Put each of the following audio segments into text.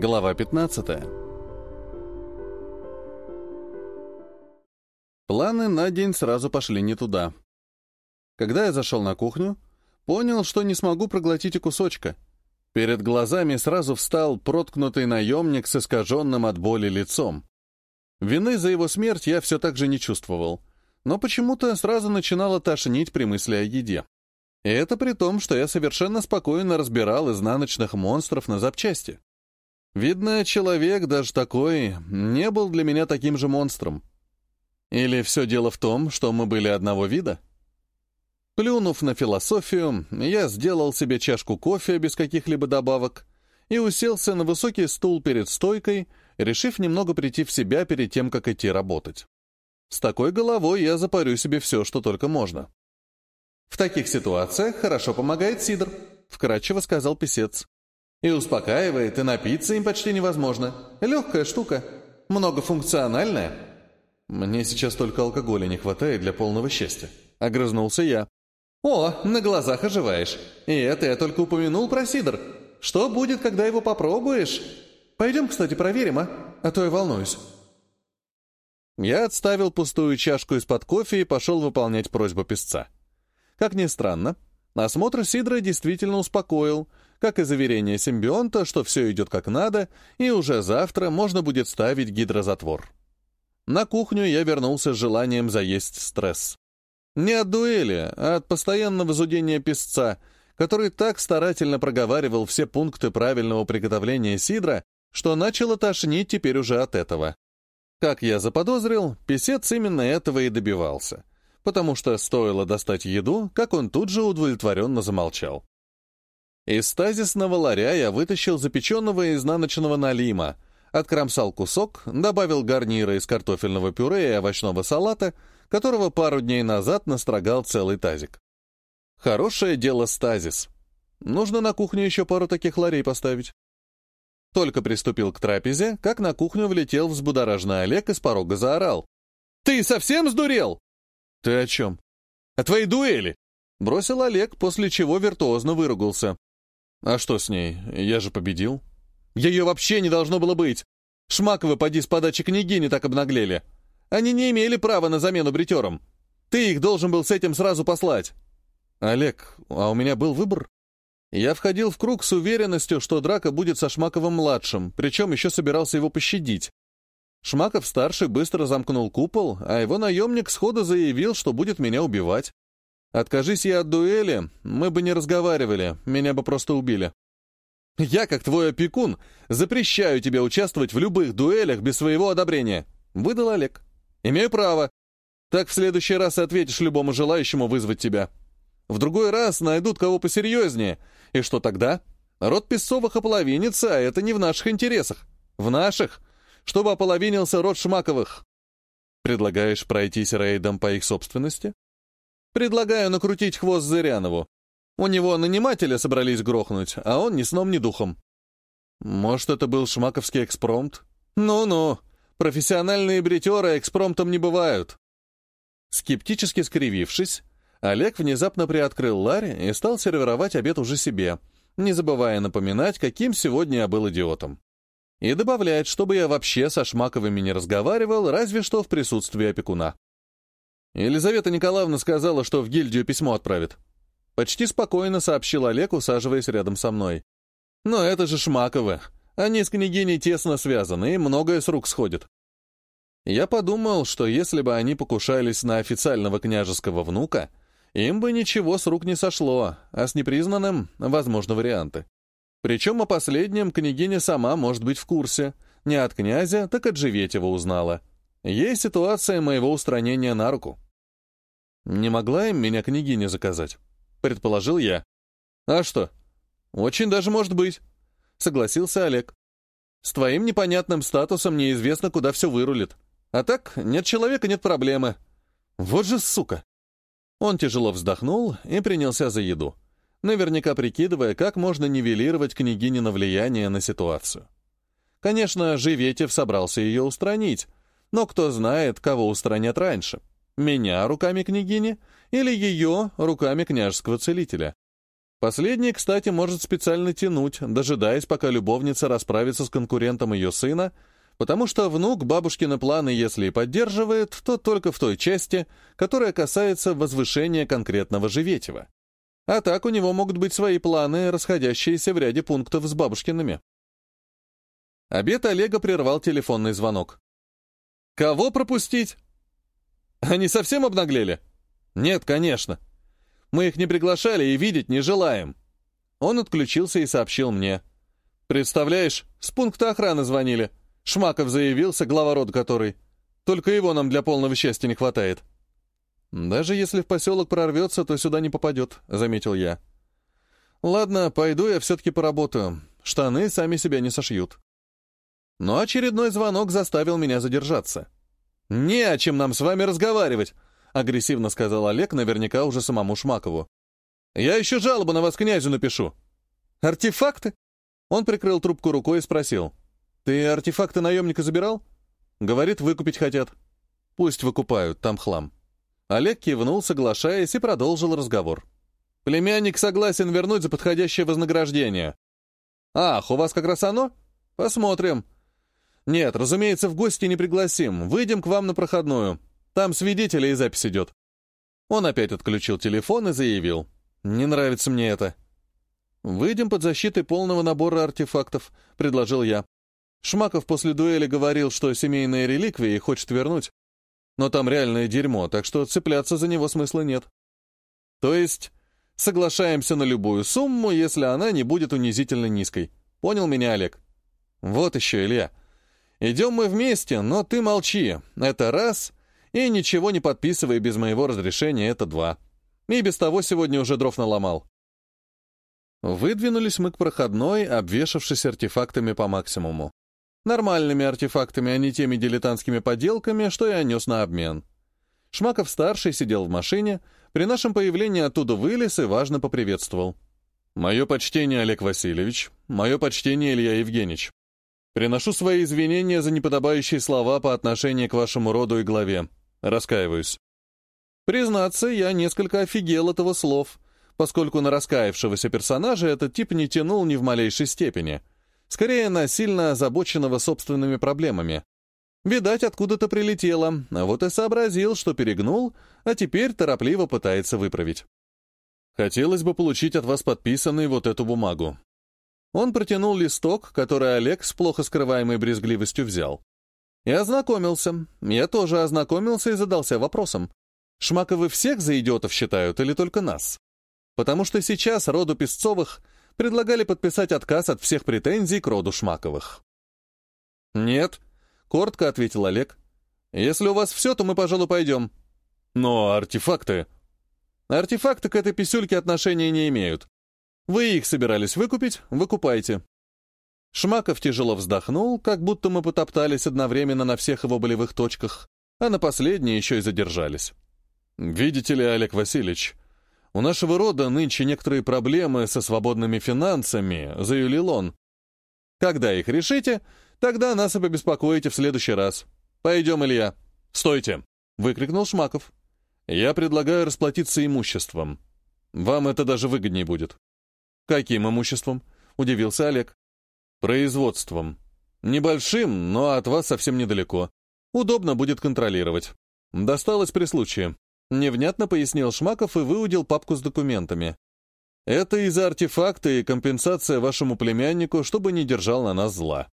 Глава 15. Планы на день сразу пошли не туда. Когда я зашел на кухню, понял, что не смогу проглотить и кусочка. Перед глазами сразу встал проткнутый наемник с искаженным от боли лицом. Вины за его смерть я все так же не чувствовал, но почему-то сразу начинало тошнить при мысли о еде. И это при том, что я совершенно спокойно разбирал изнаночных монстров на запчасти. Видно, человек, даже такой, не был для меня таким же монстром. Или все дело в том, что мы были одного вида? Плюнув на философию, я сделал себе чашку кофе без каких-либо добавок и уселся на высокий стул перед стойкой, решив немного прийти в себя перед тем, как идти работать. С такой головой я запарю себе все, что только можно. «В таких ситуациях хорошо помогает сидр», — вкратчиво сказал писец. И успокаивает, и напиться им почти невозможно. Легкая штука, многофункциональная. Мне сейчас только алкоголя не хватает для полного счастья. Огрызнулся я. О, на глазах оживаешь. И это я только упомянул про сидр. Что будет, когда его попробуешь? Пойдем, кстати, проверим, а? А то я волнуюсь. Я отставил пустую чашку из-под кофе и пошел выполнять просьбу песца. Как ни странно, осмотр Сидра действительно успокоил, как и заверение симбионта, что все идет как надо, и уже завтра можно будет ставить гидрозатвор. На кухню я вернулся с желанием заесть стресс. Не от дуэли, а от постоянного зудения песца, который так старательно проговаривал все пункты правильного приготовления сидра, что начало тошнить теперь уже от этого. Как я заподозрил, писец именно этого и добивался, потому что стоило достать еду, как он тут же удовлетворенно замолчал. Из стазисного ларя я вытащил запеченного изнаночного налима, откромсал кусок, добавил гарнира из картофельного пюре и овощного салата, которого пару дней назад настрогал целый тазик. Хорошее дело стазис. Нужно на кухню еще пару таких ларей поставить. Только приступил к трапезе, как на кухню влетел взбудораженный Олег и с порога заорал. «Ты совсем сдурел?» «Ты о чем?» «О твоей дуэли!» Бросил Олег, после чего виртуозно выругался. «А что с ней? Я же победил». «Ее вообще не должно было быть! Шмаковы, поди с подачи книги, не так обнаглели. Они не имели права на замену бритерам. Ты их должен был с этим сразу послать». «Олег, а у меня был выбор?» Я входил в круг с уверенностью, что драка будет со Шмаковым-младшим, причем еще собирался его пощадить. Шмаков-старший быстро замкнул купол, а его наемник сходу заявил, что будет меня убивать. Откажись я от дуэли, мы бы не разговаривали, меня бы просто убили. Я, как твой опекун, запрещаю тебе участвовать в любых дуэлях без своего одобрения, выдал Олег. Имею право. Так в следующий раз ответишь любому желающему вызвать тебя. В другой раз найдут кого посерьезнее. И что тогда? Род Песцовых ополовинится, а это не в наших интересах. В наших, чтобы ополовинился род Шмаковых. Предлагаешь пройтись рейдом по их собственности? Предлагаю накрутить хвост Зырянову. У него нанимателя собрались грохнуть, а он ни сном, ни духом. Может, это был шмаковский экспромт? Ну-ну, профессиональные бритеры экспромтом не бывают. Скептически скривившись, Олег внезапно приоткрыл ларь и стал сервировать обед уже себе, не забывая напоминать, каким сегодня я был идиотом. И добавляет, чтобы я вообще со Шмаковыми не разговаривал, разве что в присутствии опекуна. Елизавета Николаевна сказала, что в гильдию письмо отправит. Почти спокойно сообщил Олег, усаживаясь рядом со мной. Но это же Шмаковы. Они с княгиней тесно связаны, и многое с рук сходит. Я подумал, что если бы они покушались на официального княжеского внука, им бы ничего с рук не сошло, а с непризнанным — возможно варианты. Причем о последнем княгиня сама может быть в курсе. Не от князя, так от Живетева узнала. Ей ситуация моего устранения на руку. Не могла им меня княгиня заказать, предположил я. А что? Очень даже может быть, согласился Олег. С твоим непонятным статусом неизвестно, куда все вырулит. А так, нет человека, нет проблемы. Вот же сука. Он тяжело вздохнул и принялся за еду, наверняка прикидывая, как можно нивелировать княгинино влияние на ситуацию. Конечно, Живетев собрался ее устранить, но кто знает, кого устранят раньше. Меня руками княгини или ее руками княжеского целителя. Последний, кстати, может специально тянуть, дожидаясь, пока любовница расправится с конкурентом ее сына, потому что внук бабушкины планы, если и поддерживает, то только в той части, которая касается возвышения конкретного Живетева. А так у него могут быть свои планы, расходящиеся в ряде пунктов с бабушкиными. Обед Олега прервал телефонный звонок. «Кого пропустить?» «Они совсем обнаглели?» «Нет, конечно. Мы их не приглашали и видеть не желаем». Он отключился и сообщил мне. «Представляешь, с пункта охраны звонили. Шмаков заявился, глава рода который. Только его нам для полного счастья не хватает». «Даже если в поселок прорвется, то сюда не попадет», — заметил я. «Ладно, пойду я все-таки поработаю. Штаны сами себя не сошьют». Но очередной звонок заставил меня задержаться. «Не о чем нам с вами разговаривать», — агрессивно сказал Олег, наверняка уже самому Шмакову. «Я еще жалобу на вас князю напишу». «Артефакты?» Он прикрыл трубку рукой и спросил. «Ты артефакты наемника забирал?» «Говорит, выкупить хотят». «Пусть выкупают, там хлам». Олег кивнул, соглашаясь, и продолжил разговор. «Племянник согласен вернуть за подходящее вознаграждение». «Ах, у вас как раз оно? Посмотрим». «Нет, разумеется, в гости не пригласим. Выйдем к вам на проходную. Там свидетели и запись идет». Он опять отключил телефон и заявил. «Не нравится мне это». «Выйдем под защитой полного набора артефактов», — предложил я. Шмаков после дуэли говорил, что семейные реликвии хочет вернуть но там реальное дерьмо, так что цепляться за него смысла нет. То есть соглашаемся на любую сумму, если она не будет унизительно низкой. Понял меня, Олег? Вот еще, Илья. Идем мы вместе, но ты молчи. Это раз. И ничего не подписывай без моего разрешения, это два. И без того сегодня уже дров наломал. Выдвинулись мы к проходной, обвешавшись артефактами по максимуму. Нормальными артефактами, а не теми дилетантскими поделками, что я нес на обмен. Шмаков-старший сидел в машине, при нашем появлении оттуда вылез и важно поприветствовал. «Мое почтение, Олег Васильевич. Мое почтение, Илья Евгеньевич. Приношу свои извинения за неподобающие слова по отношению к вашему роду и главе. Раскаиваюсь». Признаться, я несколько офигел этого слов, поскольку на раскаявшегося персонажа этот тип не тянул ни в малейшей степени — Скорее, на сильно озабоченного собственными проблемами. Видать, откуда-то прилетело, а вот и сообразил, что перегнул, а теперь торопливо пытается выправить. Хотелось бы получить от вас подписанный вот эту бумагу. Он протянул листок, который Олег с плохо скрываемой брезгливостью взял. И ознакомился. Я тоже ознакомился и задался вопросом. Шмаковы всех за идиотов считают или только нас? Потому что сейчас роду Песцовых предлагали подписать отказ от всех претензий к роду Шмаковых. «Нет», — коротко ответил Олег. «Если у вас все, то мы, пожалуй, пойдем». «Но артефакты...» «Артефакты к этой писюльке отношения не имеют. Вы их собирались выкупить? Выкупайте». Шмаков тяжело вздохнул, как будто мы потоптались одновременно на всех его болевых точках, а на последней еще и задержались. «Видите ли, Олег Васильевич, у нашего рода нынче некоторые проблемы со свободными финансами, заявил он. Когда их решите, тогда нас и побеспокоите в следующий раз. Пойдем, Илья. Стойте, выкрикнул Шмаков. Я предлагаю расплатиться имуществом. Вам это даже выгоднее будет. Каким имуществом? Удивился Олег. Производством. Небольшим, но от вас совсем недалеко. Удобно будет контролировать. Досталось при случае. Невнятно пояснил Шмаков и выудил папку с документами. «Это из-за артефакта и компенсация вашему племяннику, чтобы не держал на нас зла.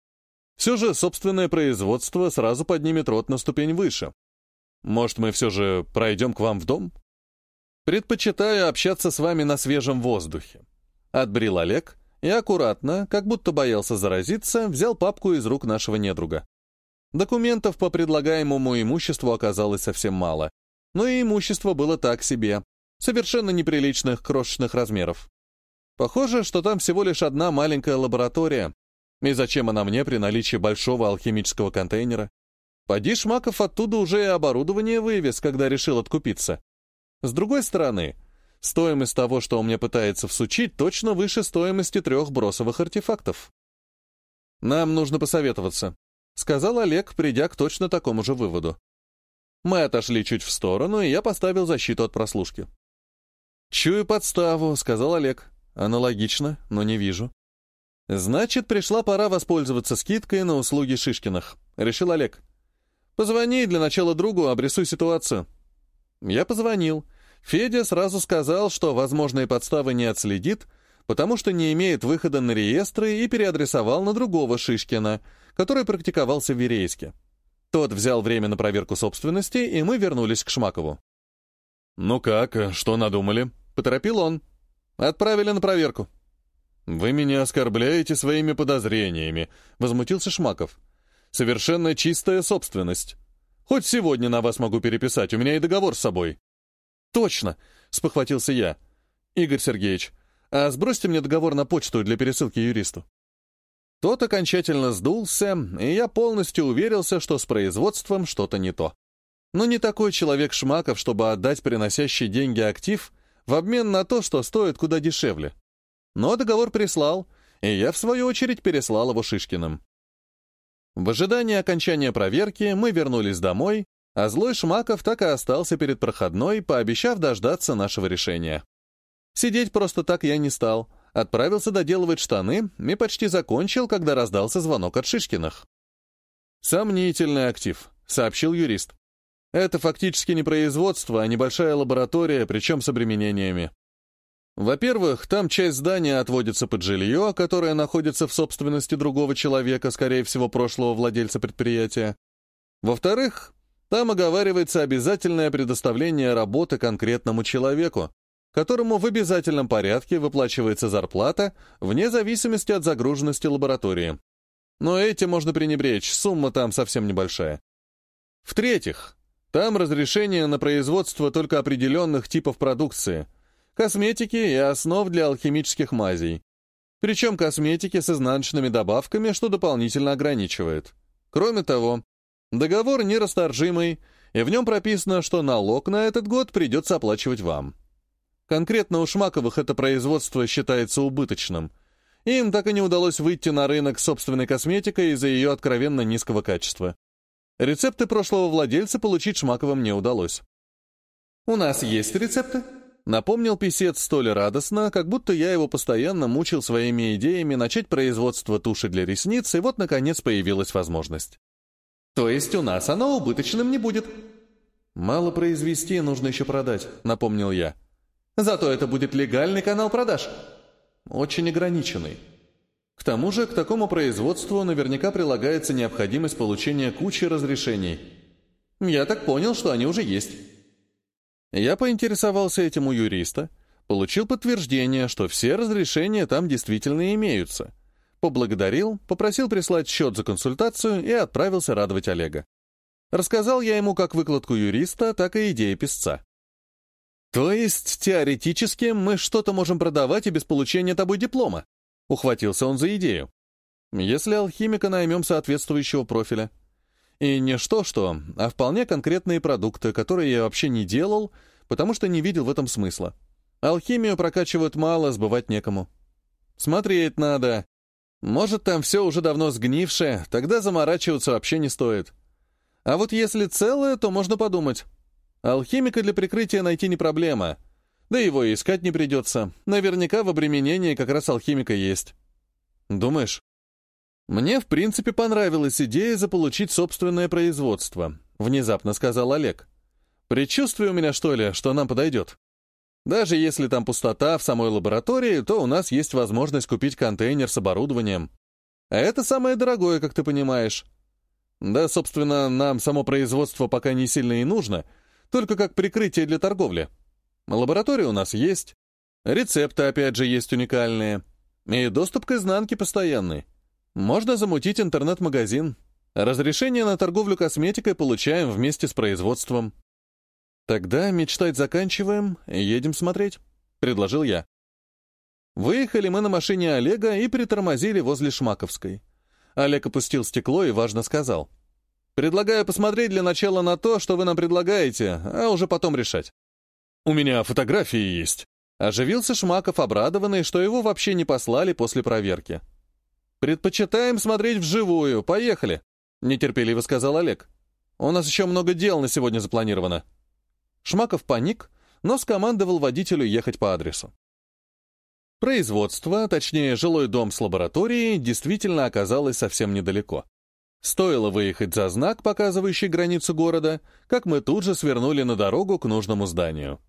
Все же собственное производство сразу поднимет рот на ступень выше. Может, мы все же пройдем к вам в дом?» «Предпочитаю общаться с вами на свежем воздухе». Отбрил Олег и аккуратно, как будто боялся заразиться, взял папку из рук нашего недруга. Документов по предлагаемому имуществу оказалось совсем мало, но и имущество было так себе, совершенно неприличных крошечных размеров. Похоже, что там всего лишь одна маленькая лаборатория. И зачем она мне при наличии большого алхимического контейнера? Поди Шмаков оттуда уже и оборудование вывез, когда решил откупиться. С другой стороны, стоимость того, что он мне пытается всучить, точно выше стоимости трех бросовых артефактов. «Нам нужно посоветоваться», — сказал Олег, придя к точно такому же выводу. Мы отошли чуть в сторону, и я поставил защиту от прослушки. «Чую подставу», — сказал Олег. Аналогично, но не вижу. Значит, пришла пора воспользоваться скидкой на услуги Шишкиных, решил Олег. Позвони для начала другу, обрисуй ситуацию. Я позвонил. Федя сразу сказал, что возможные подставы не отследит, потому что не имеет выхода на реестры и переадресовал на другого Шишкина, который практиковался в Верейске. Тот взял время на проверку собственности, и мы вернулись к Шмакову. «Ну как, что надумали?» — поторопил он. «Отправили на проверку». «Вы меня оскорбляете своими подозрениями», — возмутился Шмаков. «Совершенно чистая собственность. Хоть сегодня на вас могу переписать, у меня и договор с собой». «Точно!» — спохватился я. «Игорь Сергеевич, а сбросьте мне договор на почту для пересылки юристу». Тот окончательно сдулся, и я полностью уверился, что с производством что-то не то. Но не такой человек Шмаков, чтобы отдать приносящий деньги актив в обмен на то, что стоит куда дешевле. Но договор прислал, и я, в свою очередь, переслал его Шишкиным. В ожидании окончания проверки мы вернулись домой, а злой Шмаков так и остался перед проходной, пообещав дождаться нашего решения. Сидеть просто так я не стал, отправился доделывать штаны и почти закончил, когда раздался звонок от Шишкиных. «Сомнительный актив», — сообщил юрист. «Это фактически не производство, а небольшая лаборатория, причем с обременениями. Во-первых, там часть здания отводится под жилье, которое находится в собственности другого человека, скорее всего, прошлого владельца предприятия. Во-вторых, там оговаривается обязательное предоставление работы конкретному человеку, которому в обязательном порядке выплачивается зарплата вне зависимости от загруженности лаборатории. Но этим можно пренебречь, сумма там совсем небольшая. В-третьих, там разрешение на производство только определенных типов продукции, косметики и основ для алхимических мазей. Причем косметики с изнаночными добавками, что дополнительно ограничивает. Кроме того, договор нерасторжимый, и в нем прописано, что налог на этот год придется оплачивать вам. Конкретно у Шмаковых это производство считается убыточным. Им так и не удалось выйти на рынок собственной косметикой из-за ее откровенно низкого качества. Рецепты прошлого владельца получить Шмаковым не удалось. «У нас есть рецепты?» Напомнил писец столь радостно, как будто я его постоянно мучил своими идеями начать производство туши для ресниц, и вот, наконец, появилась возможность. «То есть у нас оно убыточным не будет?» «Мало произвести, нужно еще продать», — напомнил я. Зато это будет легальный канал продаж. Очень ограниченный. К тому же к такому производству наверняка прилагается необходимость получения кучи разрешений. Я так понял, что они уже есть. Я поинтересовался этим у юриста, получил подтверждение, что все разрешения там действительно имеются. Поблагодарил, попросил прислать счет за консультацию и отправился радовать Олега. Рассказал я ему как выкладку юриста, так и идеи писца. «То есть, теоретически, мы что-то можем продавать и без получения тобой диплома?» Ухватился он за идею. «Если алхимика наймем соответствующего профиля. И не что-что, а вполне конкретные продукты, которые я вообще не делал, потому что не видел в этом смысла. Алхимию прокачивают мало, сбывать некому. Смотреть надо. Может, там все уже давно сгнившее, тогда заморачиваться вообще не стоит. А вот если целое, то можно подумать». Алхимика для прикрытия найти не проблема. Да его и искать не придется. Наверняка в обременении как раз алхимика есть. Думаешь? Мне, в принципе, понравилась идея заполучить собственное производство, внезапно сказал Олег. Предчувствие у меня, что ли, что нам подойдет. Даже если там пустота в самой лаборатории, то у нас есть возможность купить контейнер с оборудованием. А это самое дорогое, как ты понимаешь. Да, собственно, нам само производство пока не сильно и нужно — только как прикрытие для торговли. Лаборатория у нас есть, рецепты, опять же, есть уникальные, и доступ к изнанке постоянный. Можно замутить интернет-магазин. Разрешение на торговлю косметикой получаем вместе с производством. Тогда мечтать заканчиваем, едем смотреть, — предложил я. Выехали мы на машине Олега и притормозили возле Шмаковской. Олег опустил стекло и важно сказал — Предлагаю посмотреть для начала на то, что вы нам предлагаете, а уже потом решать. У меня фотографии есть. Оживился Шмаков, обрадованный, что его вообще не послали после проверки. «Предпочитаем смотреть вживую. Поехали!» — нетерпеливо сказал Олег. «У нас еще много дел на сегодня запланировано». Шмаков паник, но скомандовал водителю ехать по адресу. Производство, точнее жилой дом с лабораторией, действительно оказалось совсем недалеко. Стоило выехать за знак, показывающий границу города, как мы тут же свернули на дорогу к нужному зданию.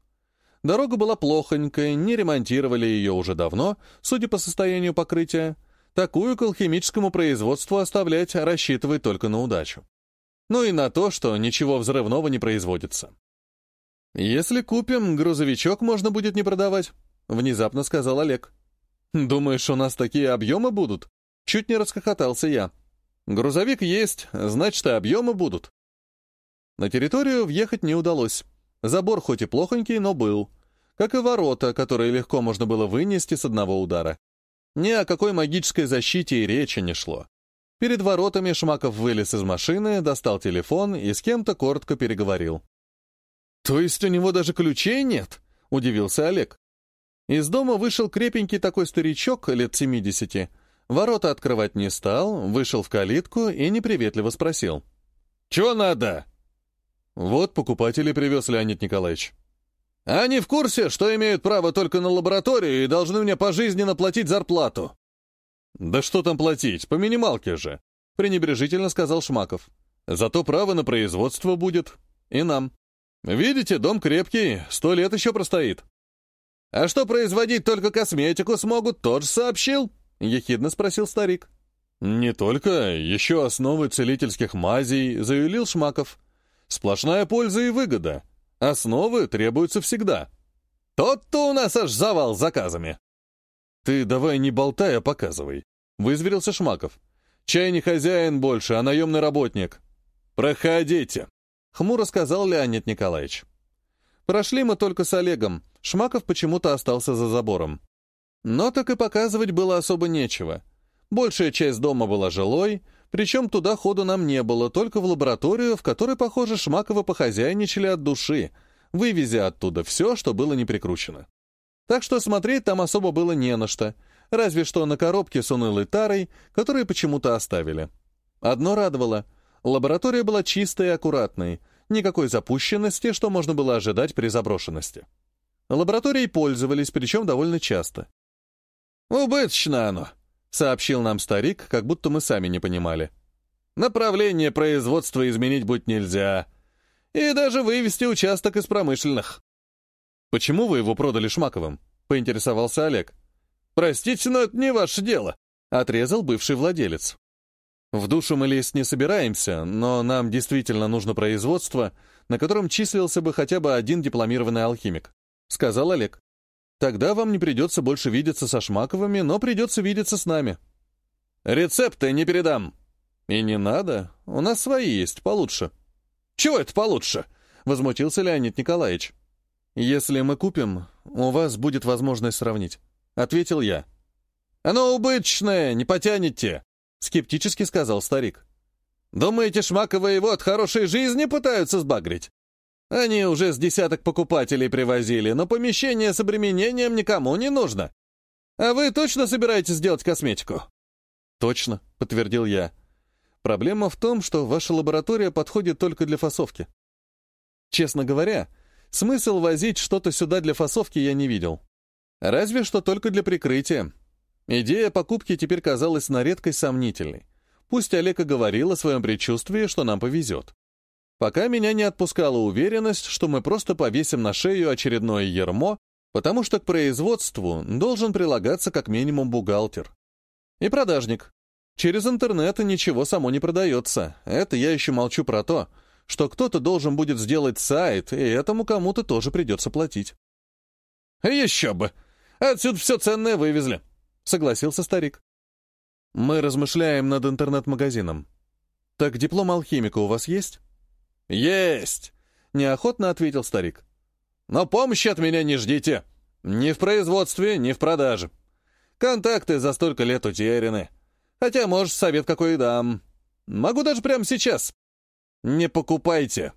Дорога была плохонькая, не ремонтировали ее уже давно, судя по состоянию покрытия. Такую к алхимическому производству оставлять рассчитывать только на удачу. Ну и на то, что ничего взрывного не производится. «Если купим, грузовичок можно будет не продавать», — внезапно сказал Олег. «Думаешь, у нас такие объемы будут?» Чуть не расхохотался я. «Грузовик есть, значит, и объемы будут». На территорию въехать не удалось. Забор хоть и плохонький, но был. Как и ворота, которые легко можно было вынести с одного удара. Ни о какой магической защите и речи не шло. Перед воротами Шмаков вылез из машины, достал телефон и с кем-то коротко переговорил. «То есть у него даже ключей нет?» — удивился Олег. Из дома вышел крепенький такой старичок лет семидесяти. Ворота открывать не стал, вышел в калитку и неприветливо спросил. «Чего надо?» «Вот покупатели привез Леонид Николаевич». «Они в курсе, что имеют право только на лабораторию и должны мне пожизненно платить зарплату?» «Да что там платить, по минималке же», — пренебрежительно сказал Шмаков. «Зато право на производство будет. И нам. Видите, дом крепкий, сто лет еще простоит». «А что производить только косметику смогут, тот же сообщил?» — ехидно спросил старик. «Не только, еще основы целительских мазей», — заявил Шмаков. «Сплошная польза и выгода. Основы требуются всегда. Тот-то у нас аж завал с заказами». «Ты давай не болтай, а показывай», — вызверился Шмаков. «Чай не хозяин больше, а наемный работник». «Проходите», — хмуро сказал Леонид Николаевич. Прошли мы только с Олегом. Шмаков почему-то остался за забором. Но так и показывать было особо нечего. Большая часть дома была жилой, причем туда ходу нам не было, только в лабораторию, в которой, похоже, Шмакова похозяйничали от души, вывезя оттуда все, что было не прикручено. Так что смотреть там особо было не на что, разве что на коробке с унылой тарой, которые почему-то оставили. Одно радовало — лаборатория была чистой и аккуратной, никакой запущенности, что можно было ожидать при заброшенности. Лабораторией пользовались, причем довольно часто. «Убыточно оно», — сообщил нам старик, как будто мы сами не понимали. «Направление производства изменить будет нельзя. И даже вывести участок из промышленных». «Почему вы его продали Шмаковым?» — поинтересовался Олег. «Простите, но это не ваше дело», — отрезал бывший владелец. «В душу мы лезть не собираемся, но нам действительно нужно производство, на котором числился бы хотя бы один дипломированный алхимик», — сказал Олег. «Тогда вам не придется больше видеться со Шмаковыми, но придется видеться с нами». «Рецепты не передам». «И не надо, у нас свои есть, получше». «Чего это получше?» — возмутился Леонид Николаевич. «Если мы купим, у вас будет возможность сравнить», — ответил я. «Оно убыточное, не потянете», — скептически сказал старик. «Думаете, Шмакова его от хорошей жизни пытаются сбагрить? Они уже с десяток покупателей привозили, но помещение с обременением никому не нужно. А вы точно собираетесь делать косметику?» «Точно», — подтвердил я. «Проблема в том, что ваша лаборатория подходит только для фасовки. Честно говоря, Смысл возить что-то сюда для фасовки я не видел. Разве что только для прикрытия. Идея покупки теперь казалась на редкость сомнительной. Пусть Олег и говорил о своем предчувствии, что нам повезет. Пока меня не отпускала уверенность, что мы просто повесим на шею очередное ермо, потому что к производству должен прилагаться как минимум бухгалтер. И продажник. Через интернет ничего само не продается. Это я еще молчу про то, что кто-то должен будет сделать сайт, и этому кому-то тоже придется платить. «Еще бы! Отсюда все ценное вывезли», — согласился старик. «Мы размышляем над интернет-магазином. Так диплом алхимика у вас есть?» «Есть!» — неохотно ответил старик. «Но помощи от меня не ждите. Ни в производстве, ни в продаже. Контакты за столько лет утеряны. Хотя, может, совет какой и дам. Могу даже прямо сейчас. Не покупайте.